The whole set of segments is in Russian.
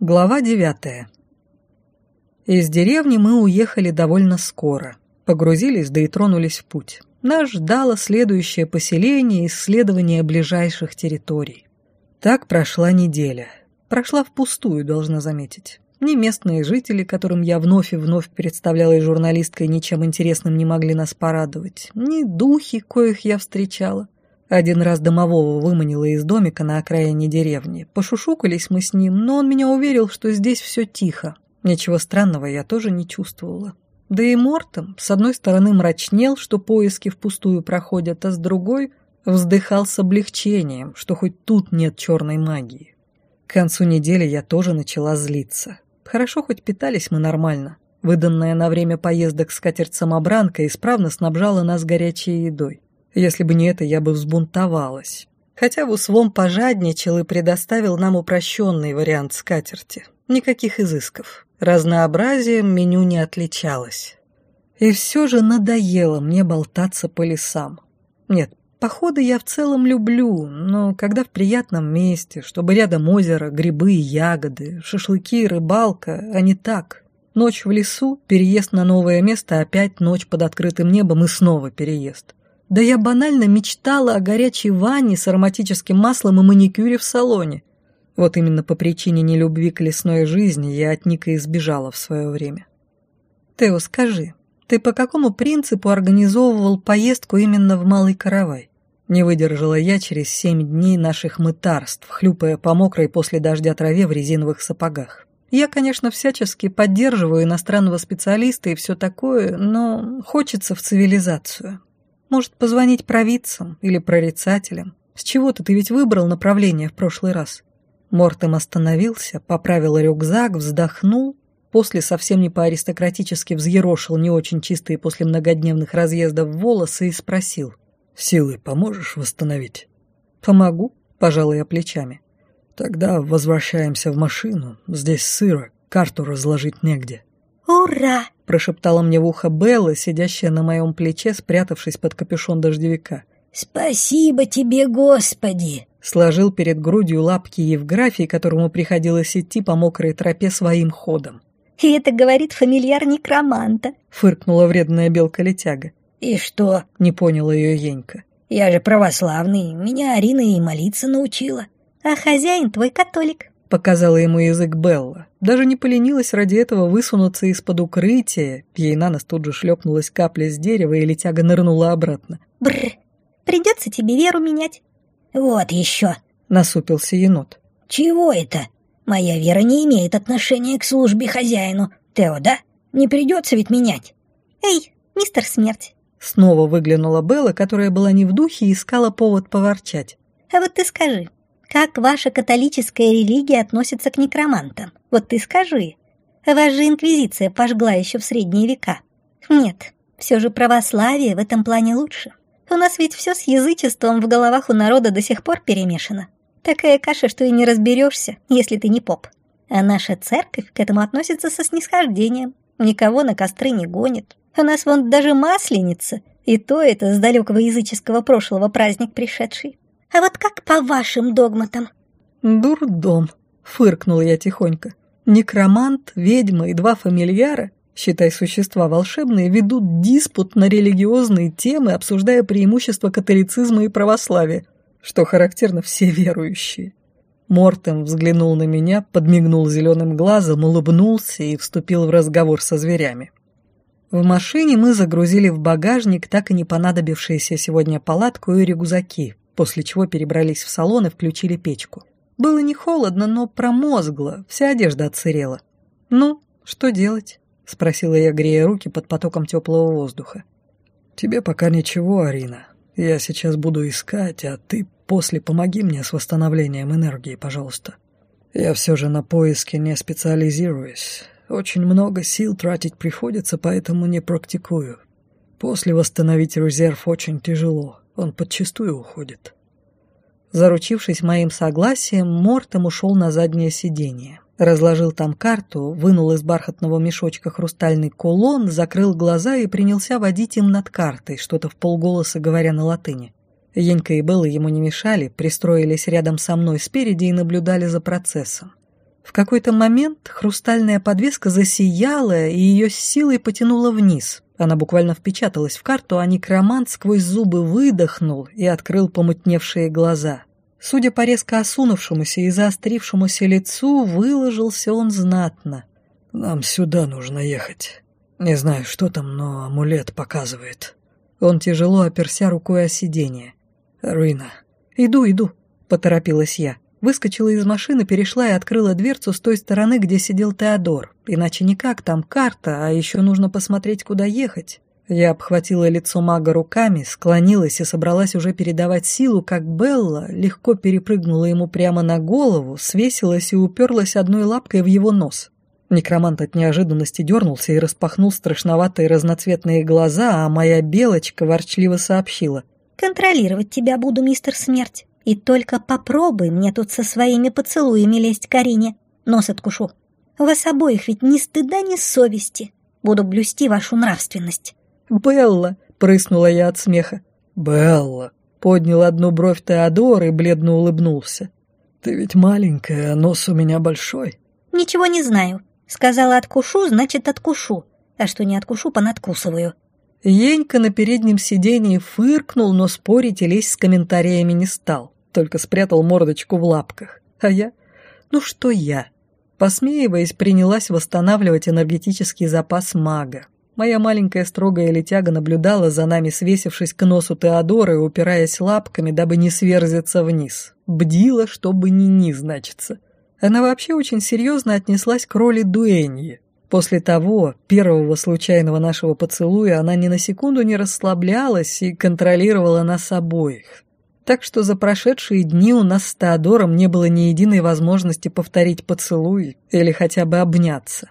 Глава девятая. Из деревни мы уехали довольно скоро. Погрузились, да и тронулись в путь. Нас ждало следующее поселение и исследование ближайших территорий. Так прошла неделя. Прошла впустую, должна заметить. Ни местные жители, которым я вновь и вновь представляла журналисткой, ничем интересным не могли нас порадовать, ни духи, коих я встречала. Один раз домового выманила из домика на окраине деревни. Пошушукались мы с ним, но он меня уверил, что здесь все тихо. Ничего странного я тоже не чувствовала. Да и Мортом, с одной стороны, мрачнел, что поиски впустую проходят, а с другой вздыхал с облегчением, что хоть тут нет черной магии. К концу недели я тоже начала злиться. Хорошо, хоть питались мы нормально. Выданная на время поездок скатерть-самобранка исправно снабжала нас горячей едой. Если бы не это, я бы взбунтовалась. Хотя Вусвом пожадничал и предоставил нам упрощенный вариант скатерти. Никаких изысков. Разнообразием меню не отличалось. И все же надоело мне болтаться по лесам. Нет, походы я в целом люблю, но когда в приятном месте, чтобы рядом озеро, грибы и ягоды, шашлыки и рыбалка, а не так. Ночь в лесу, переезд на новое место, опять ночь под открытым небом и снова переезд. Да я банально мечтала о горячей ванне с ароматическим маслом и маникюре в салоне. Вот именно по причине нелюбви к лесной жизни я от Ника избежала в свое время. Тео, скажи, ты по какому принципу организовывал поездку именно в Малый Каравай? Не выдержала я через семь дней наших мытарств, хлюпая по мокрой после дождя траве в резиновых сапогах. Я, конечно, всячески поддерживаю иностранного специалиста и все такое, но хочется в цивилизацию. Может, позвонить провидцам или прорицателям? С чего-то ты ведь выбрал направление в прошлый раз. Мортем остановился, поправил рюкзак, вздохнул, после совсем не по-аристократически взъерошил не очень чистые после многодневных разъездов волосы и спросил. «Силы поможешь восстановить?» «Помогу», — пожал я плечами. «Тогда возвращаемся в машину. Здесь сыро, карту разложить негде». «Ура!» – прошептала мне в ухо Белла, сидящая на моем плече, спрятавшись под капюшон дождевика. «Спасибо тебе, Господи!» Сложил перед грудью лапки Евграфий, которому приходилось идти по мокрой тропе своим ходом. «И это говорит фамильяр некроманта», — фыркнула вредная белка-летяга. «И что?» — не понял ее Енька. «Я же православный, меня Арина и молиться научила». «А хозяин твой католик», Показала ему язык Белла. Даже не поленилась ради этого высунуться из-под укрытия. Ей на нос тут же шлепнулась капля с дерева, и летяга нырнула обратно. Бррр, придется тебе веру менять. Вот еще, насупился енот. Чего это? Моя вера не имеет отношения к службе хозяину. Тео, да? Не придется ведь менять. Эй, мистер Смерть. Снова выглянула Белла, которая была не в духе и искала повод поворчать. А вот ты скажи, как ваша католическая религия относится к некромантам? Вот ты скажи. Вас же инквизиция пожгла еще в средние века. Нет, все же православие в этом плане лучше. У нас ведь все с язычеством в головах у народа до сих пор перемешано. Такая каша, что и не разберешься, если ты не поп. А наша церковь к этому относится со снисхождением. Никого на костры не гонит. У нас вон даже масленица, и то это с далекого языческого прошлого праздник пришедший. А вот как по вашим догматам?» «Дурдом», — фыркнул я тихонько. «Некромант, ведьма и два фамильяра, считай существа волшебные, ведут диспут на религиозные темы, обсуждая преимущества католицизма и православия, что характерно все верующие». Мортем взглянул на меня, подмигнул зеленым глазом, улыбнулся и вступил в разговор со зверями. В машине мы загрузили в багажник так и не понадобившиеся сегодня палатку и рюкзаки, после чего перебрались в салон и включили печку. Было не холодно, но промозгло, вся одежда отсырела. «Ну, что делать?» — спросила я, грея руки под потоком теплого воздуха. «Тебе пока ничего, Арина. Я сейчас буду искать, а ты после помоги мне с восстановлением энергии, пожалуйста. Я все же на поиске не специализируюсь. Очень много сил тратить приходится, поэтому не практикую. После восстановить резерв очень тяжело. Он подчистую уходит. Заручившись моим согласием, Мортом ушел на заднее сиденье. Разложил там карту, вынул из бархатного мешочка хрустальный кулон, закрыл глаза и принялся водить им над картой, что-то в полголоса говоря на латыни. Енька и Белла ему не мешали, пристроились рядом со мной спереди и наблюдали за процессом. В какой-то момент хрустальная подвеска засияла и ее силой потянула вниз. Она буквально впечаталась в карту, а некромант сквозь зубы выдохнул и открыл помутневшие глаза. Судя по резко осунувшемуся и заострившемуся лицу, выложился он знатно. «Нам сюда нужно ехать. Не знаю, что там, но амулет показывает». Он тяжело оперся рукой о сиденье. «Руина». «Иду, иду», — поторопилась я. Выскочила из машины, перешла и открыла дверцу с той стороны, где сидел Теодор. Иначе никак, там карта, а еще нужно посмотреть, куда ехать. Я обхватила лицо мага руками, склонилась и собралась уже передавать силу, как Белла легко перепрыгнула ему прямо на голову, свесилась и уперлась одной лапкой в его нос. Некромант от неожиданности дернулся и распахнул страшноватые разноцветные глаза, а моя белочка ворчливо сообщила. «Контролировать тебя буду, мистер Смерть. И только попробуй мне тут со своими поцелуями лезть к Карине. Нос откушу. Вас обоих ведь ни стыда, ни совести. Буду блюсти вашу нравственность». «Белла!» — прыснула я от смеха. «Белла!» — поднял одну бровь Теодор и бледно улыбнулся. «Ты ведь маленькая, а нос у меня большой». «Ничего не знаю. Сказала откушу, значит откушу. А что не откушу, понадкусываю». Енька на переднем сидении фыркнул, но спорить и лезть с комментариями не стал, только спрятал мордочку в лапках. А я? Ну что я? Посмеиваясь, принялась восстанавливать энергетический запас мага. Моя маленькая строгая летяга наблюдала за нами, свесившись к носу Теодора и упираясь лапками, дабы не сверзиться вниз. Бдила, чтобы не ни, значится. Она вообще очень серьезно отнеслась к роли дуэньи. После того, первого случайного нашего поцелуя, она ни на секунду не расслаблялась и контролировала нас обоих. Так что за прошедшие дни у нас с Теодором не было ни единой возможности повторить поцелуй или хотя бы обняться.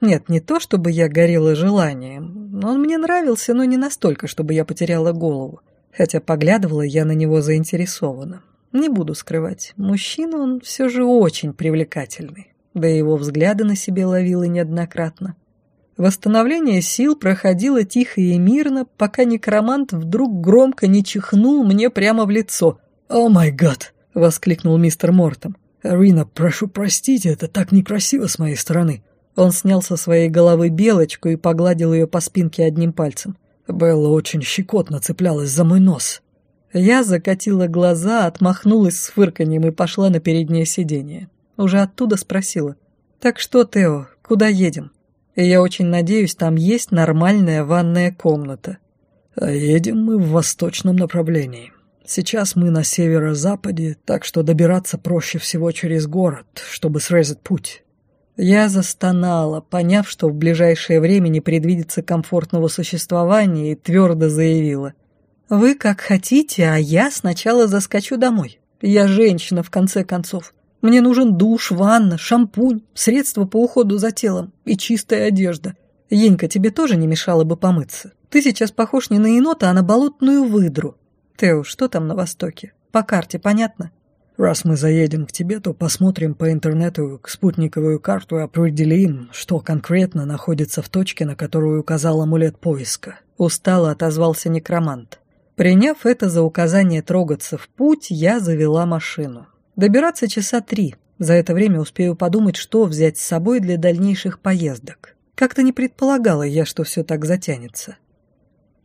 Нет, не то, чтобы я горела желанием. Он мне нравился, но не настолько, чтобы я потеряла голову. Хотя поглядывала я на него заинтересованно. Не буду скрывать, мужчина он все же очень привлекательный, да и его взгляды на себе ловила неоднократно. Восстановление сил проходило тихо и мирно, пока некромант вдруг громко не чихнул мне прямо в лицо. «О май гад!» — воскликнул мистер Мортом. «Рина, прошу простить, это так некрасиво с моей стороны». Он снял со своей головы белочку и погладил ее по спинке одним пальцем. Белла очень щекотно цеплялась за мой нос. Я закатила глаза, отмахнулась с фырканьем и пошла на переднее сиденье. Уже оттуда спросила. «Так что, Тео, куда едем?» И я очень надеюсь, там есть нормальная ванная комната. А едем мы в восточном направлении. Сейчас мы на северо-западе, так что добираться проще всего через город, чтобы срезать путь. Я застонала, поняв, что в ближайшее время не предвидится комфортного существования, и твердо заявила. «Вы как хотите, а я сначала заскочу домой. Я женщина, в конце концов. Мне нужен душ, ванна, шампунь, средства по уходу за телом и чистая одежда. Енька, тебе тоже не мешало бы помыться. Ты сейчас похож не на енота, а на болотную выдру. Тео, что там на востоке? По карте понятно?» «Раз мы заедем к тебе, то посмотрим по интернету спутниковую карту и определим, что конкретно находится в точке, на которую указал амулет поиска», — устало отозвался некромант. Приняв это за указание трогаться в путь, я завела машину. Добираться часа три. За это время успею подумать, что взять с собой для дальнейших поездок. Как-то не предполагала я, что все так затянется.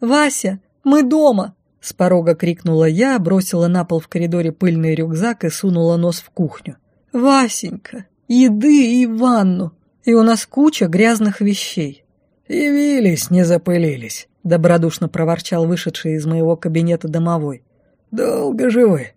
«Вася, мы дома!» С порога крикнула я, бросила на пол в коридоре пыльный рюкзак и сунула нос в кухню. «Васенька, еды и ванну! И у нас куча грязных вещей!» «Явились, не запылились!» добродушно проворчал вышедший из моего кабинета домовой. «Долго живы?»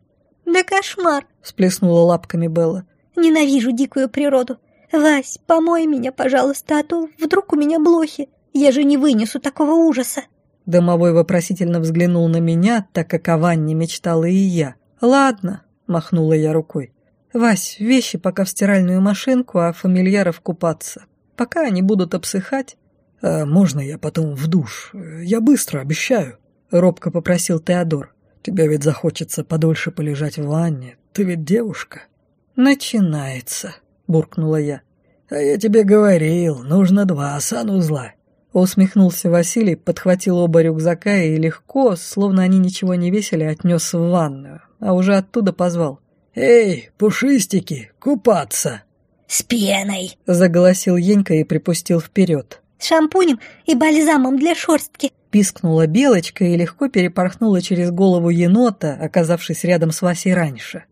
«Да кошмар!» — всплеснула лапками Белла. «Ненавижу дикую природу. Вась, помой меня, пожалуйста, а то вдруг у меня блохи. Я же не вынесу такого ужаса». Домовой вопросительно взглянул на меня, так как о ванне мечтала и я. «Ладно», — махнула я рукой. «Вась, вещи пока в стиральную машинку, а фамильяров купаться. Пока они будут обсыхать, «А можно я потом в душ? Я быстро, обещаю», — робко попросил Теодор. «Тебе ведь захочется подольше полежать в ванне. Ты ведь девушка». «Начинается», — буркнула я. «А я тебе говорил, нужно два санузла». Усмехнулся Василий, подхватил оба рюкзака и легко, словно они ничего не весили, отнес в ванную, а уже оттуда позвал. «Эй, пушистики, купаться!» «С пеной!» — заголосил Енька и припустил вперед. «С шампунем и бальзамом для шерстки!» Пискнула Белочка и легко перепорхнула через голову енота, оказавшись рядом с Васей раньше.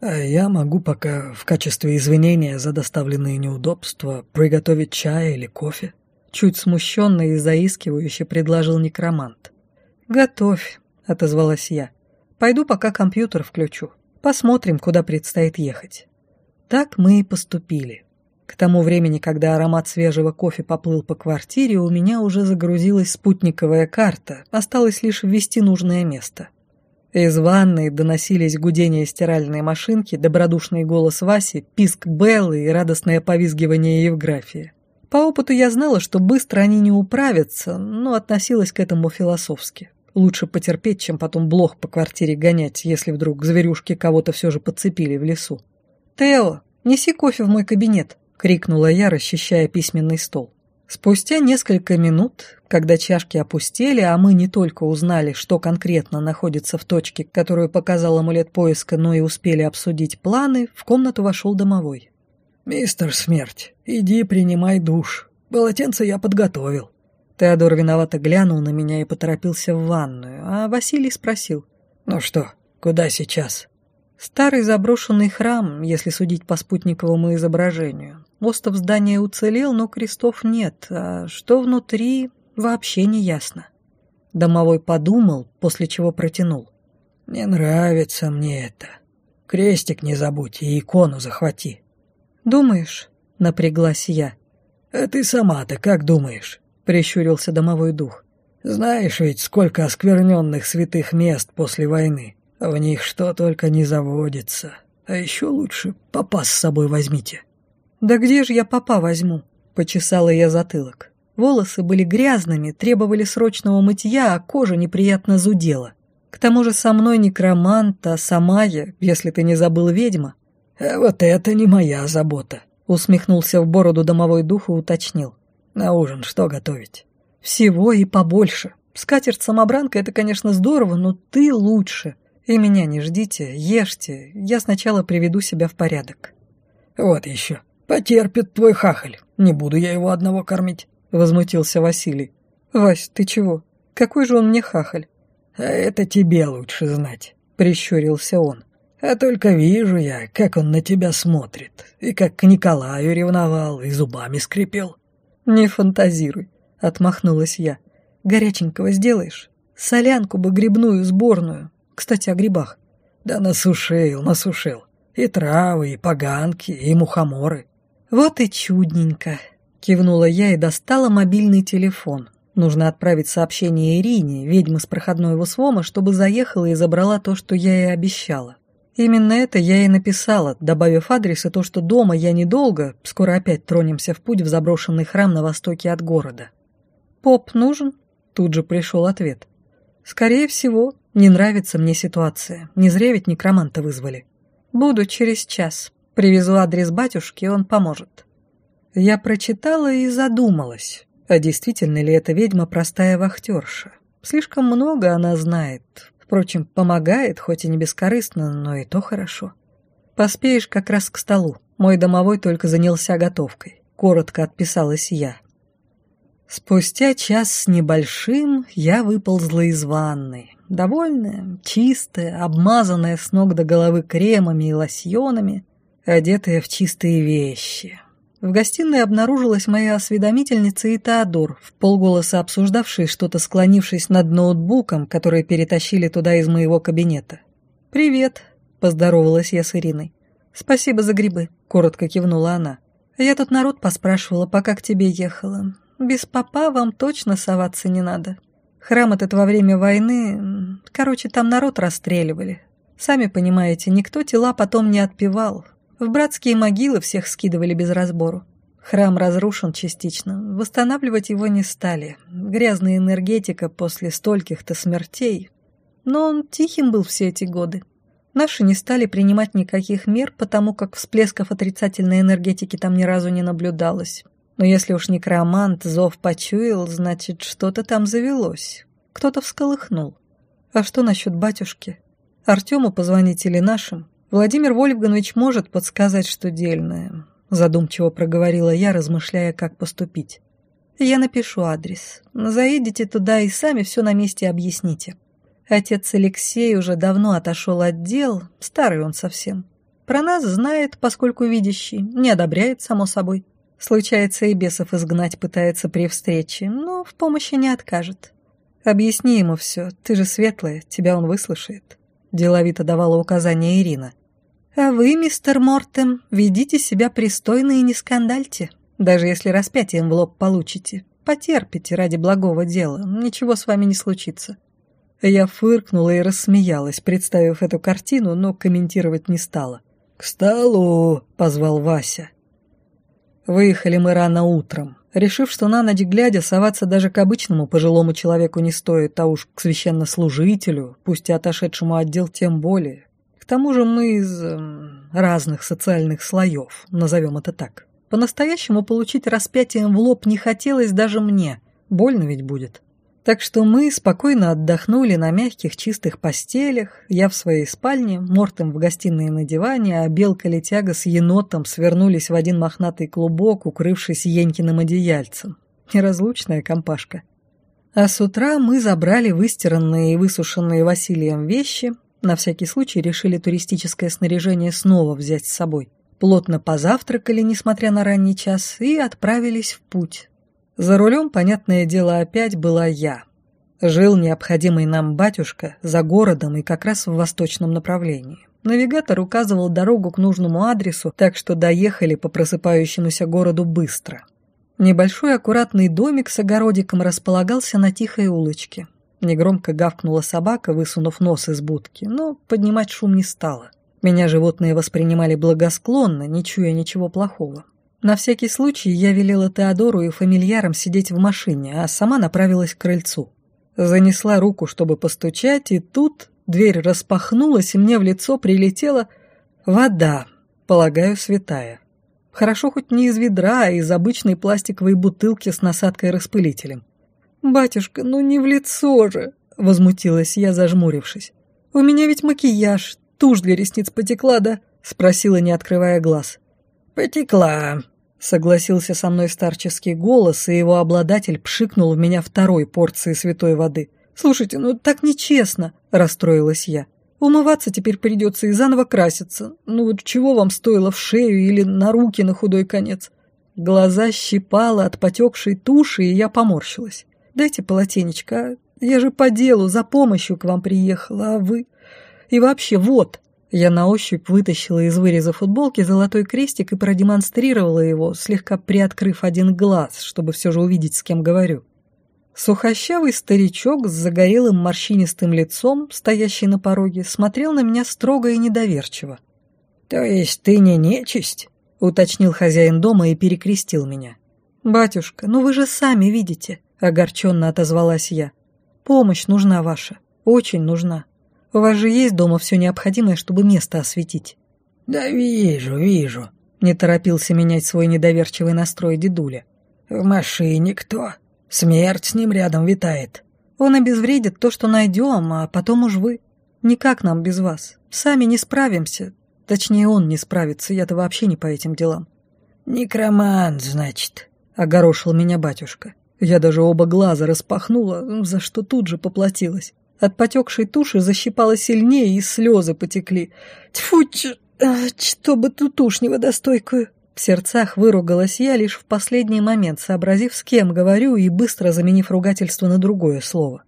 «А я могу пока в качестве извинения за доставленные неудобства приготовить чай или кофе?» Чуть смущенно и заискивающе предложил некромант. «Готовь», — отозвалась я. «Пойду пока компьютер включу. Посмотрим, куда предстоит ехать». Так мы и поступили. К тому времени, когда аромат свежего кофе поплыл по квартире, у меня уже загрузилась спутниковая карта, осталось лишь ввести нужное место. Из ванной доносились гудение стиральной машинки, добродушный голос Васи, писк Беллы и радостное повизгивание Евграфии. По опыту я знала, что быстро они не управятся, но относилась к этому философски. Лучше потерпеть, чем потом блох по квартире гонять, если вдруг зверюшки кого-то все же подцепили в лесу. «Тео, неси кофе в мой кабинет!» — крикнула я, расчищая письменный стол. Спустя несколько минут, когда чашки опустели, а мы не только узнали, что конкретно находится в точке, которую показал амулет поиска, но и успели обсудить планы, в комнату вошел домовой. «Мистер Смерть, иди принимай душ. Полотенце я подготовил». Теодор виновато глянул на меня и поторопился в ванную, а Василий спросил. «Ну что, куда сейчас?» Старый заброшенный храм, если судить по спутниковому изображению. Остов здания уцелел, но крестов нет, а что внутри, вообще не ясно. Домовой подумал, после чего протянул. «Не нравится мне это. Крестик не забудь и икону захвати». «Думаешь?» — напряглась я. «А ты сама-то как думаешь?» — прищурился домовой дух. «Знаешь ведь, сколько оскверненных святых мест после войны. В них что только не заводится. А еще лучше попа с собой возьмите». «Да где же я попа возьму?» — почесала я затылок. Волосы были грязными, требовали срочного мытья, а кожа неприятно зудела. К тому же со мной некромант, а сама я, если ты не забыл, ведьма. «А вот это не моя забота», — усмехнулся в бороду домовой дух и уточнил. «На ужин что готовить?» «Всего и побольше. Скатерть-самобранка — это, конечно, здорово, но ты лучше. И меня не ждите, ешьте, я сначала приведу себя в порядок». «Вот еще. Потерпит твой хахаль. Не буду я его одного кормить», — возмутился Василий. «Вась, ты чего? Какой же он мне хахаль?» «А это тебе лучше знать», — прищурился он. «А только вижу я, как он на тебя смотрит, и как к Николаю ревновал, и зубами скрипел». «Не фантазируй», — отмахнулась я. «Горяченького сделаешь? Солянку бы грибную сборную, кстати, о грибах. Да насушил, насушил. И травы, и поганки, и мухоморы. Вот и чудненько. Кивнула я и достала мобильный телефон. Нужно отправить сообщение Ирине, ведьме с проходной СВОМа, чтобы заехала и забрала то, что я ей обещала. Именно это я и написала, добавив адрес и то, что дома я недолго, скоро опять тронемся в путь в заброшенный храм на востоке от города. «Поп нужен?» Тут же пришел ответ. «Скорее всего, не нравится мне ситуация. Не зря ведь некроманта вызвали. Буду через час. Привезу адрес батюшки, он поможет. Я прочитала и задумалась, а действительно ли эта ведьма простая вахтерша? Слишком много она знает. Впрочем, помогает, хоть и не бескорыстно, но и то хорошо. Поспеешь как раз к столу. Мой домовой только занялся готовкой. Коротко отписалась я. Спустя час с небольшим я выползла из ванной, довольная, чистая, обмазанная с ног до головы кремами и лосьонами, одетая в чистые вещи. В гостиной обнаружилась моя осведомительница и Теодор, в полголоса обсуждавший что-то склонившись над ноутбуком, который перетащили туда из моего кабинета. «Привет», — поздоровалась я с Ириной. «Спасибо за грибы», — коротко кивнула она. «Я тут народ поспрашивала, пока к тебе ехала. Без папа вам точно соваться не надо. Храм этот во время войны... Короче, там народ расстреливали. Сами понимаете, никто тела потом не отпевал. В братские могилы всех скидывали без разбору. Храм разрушен частично, восстанавливать его не стали. Грязная энергетика после стольких-то смертей. Но он тихим был все эти годы. Наши не стали принимать никаких мер, потому как всплесков отрицательной энергетики там ни разу не наблюдалось. Но если уж некромант зов почуял, значит, что-то там завелось. Кто-то всколыхнул. А что насчет батюшки? Артему позвонить или нашим? Владимир Вольфганович может подсказать, что дельное. задумчиво проговорила я, размышляя, как поступить. Я напишу адрес. Заедете туда и сами все на месте объясните. Отец Алексей уже давно отошел от дел, старый он совсем. Про нас знает, поскольку видящий, не одобряет, само собой. Случается, и бесов изгнать пытается при встрече, но в помощи не откажет. Объясни ему все, ты же светлая, тебя он выслушает. Деловито давала указания Ирина. А вы, мистер Мортем, ведите себя пристойно и не скандальте. Даже если распятием в лоб получите, потерпите ради благого дела, ничего с вами не случится. Я фыркнула и рассмеялась, представив эту картину, но комментировать не стала. «К столу!» — позвал Вася. Выехали мы рано утром, решив, что на ночь глядя соваться даже к обычному пожилому человеку не стоит, а уж к священнослужителю, пусть и отошедшему отдел тем более. К тому же мы из э, разных социальных слоев, назовем это так. По-настоящему получить распятием в лоб не хотелось даже мне, больно ведь будет. Так что мы спокойно отдохнули на мягких чистых постелях, я в своей спальне, Мортом в гостиной на диване, а Белка-летяга с енотом свернулись в один мохнатый клубок, укрывшись Енькиным одеяльцем. Неразлучная компашка. А с утра мы забрали выстиранные и высушенные Василием вещи, на всякий случай решили туристическое снаряжение снова взять с собой. Плотно позавтракали, несмотря на ранний час, и отправились в путь. За рулем, понятное дело, опять была я. Жил необходимый нам батюшка за городом и как раз в восточном направлении. Навигатор указывал дорогу к нужному адресу, так что доехали по просыпающемуся городу быстро. Небольшой аккуратный домик с огородиком располагался на тихой улочке. Негромко гавкнула собака, высунув нос из будки, но поднимать шум не стала. Меня животные воспринимали благосклонно, не чуя ничего плохого. На всякий случай я велела Теодору и фамильярам сидеть в машине, а сама направилась к крыльцу. Занесла руку, чтобы постучать, и тут дверь распахнулась, и мне в лицо прилетела вода, полагаю, святая. Хорошо хоть не из ведра, а из обычной пластиковой бутылки с насадкой-распылителем. «Батюшка, ну не в лицо же!» — возмутилась я, зажмурившись. «У меня ведь макияж, тушь для ресниц потекла, да?» — спросила, не открывая глаз. «Потекла», Согласился со мной старческий голос, и его обладатель пшикнул в меня второй порцией святой воды. «Слушайте, ну так нечестно!» – расстроилась я. «Умываться теперь придется и заново краситься. Ну вот чего вам стоило в шею или на руки на худой конец?» Глаза щипало от потекшей туши, и я поморщилась. «Дайте полотенечко, а? Я же по делу, за помощью к вам приехала, а вы...» «И вообще, вот!» Я на ощупь вытащила из выреза футболки золотой крестик и продемонстрировала его, слегка приоткрыв один глаз, чтобы все же увидеть, с кем говорю. Сухощавый старичок с загорелым морщинистым лицом, стоящий на пороге, смотрел на меня строго и недоверчиво. «То есть ты не нечисть?» — уточнил хозяин дома и перекрестил меня. «Батюшка, ну вы же сами видите», — огорченно отозвалась я. «Помощь нужна ваша, очень нужна. У вас же есть дома все необходимое, чтобы место осветить?» «Да вижу, вижу», — не торопился менять свой недоверчивый настрой дедуля. «В машине кто? Смерть с ним рядом витает». «Он обезвредит то, что найдем, а потом уж вы. Никак нам без вас. Сами не справимся. Точнее, он не справится, я-то вообще не по этим делам». «Некромант, значит», — огорошил меня батюшка. Я даже оба глаза распахнула, за что тут же поплатилась. От потекшей туши защипало сильнее, и слезы потекли. Тьфу, ч... а, чтобы ту тушь неводостойкую. В сердцах выругалась я лишь в последний момент, сообразив, с кем говорю, и быстро заменив ругательство на другое слово.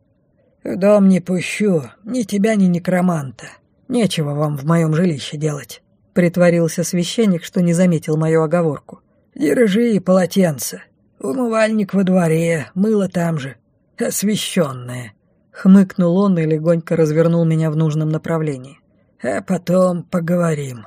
«В дом не пущу, ни тебя, ни некроманта. Нечего вам в моем жилище делать», — притворился священник, что не заметил мою оговорку. «Держи полотенце. Умывальник во дворе, мыло там же. Освященное. Хмыкнул он и легонько развернул меня в нужном направлении. «А потом поговорим».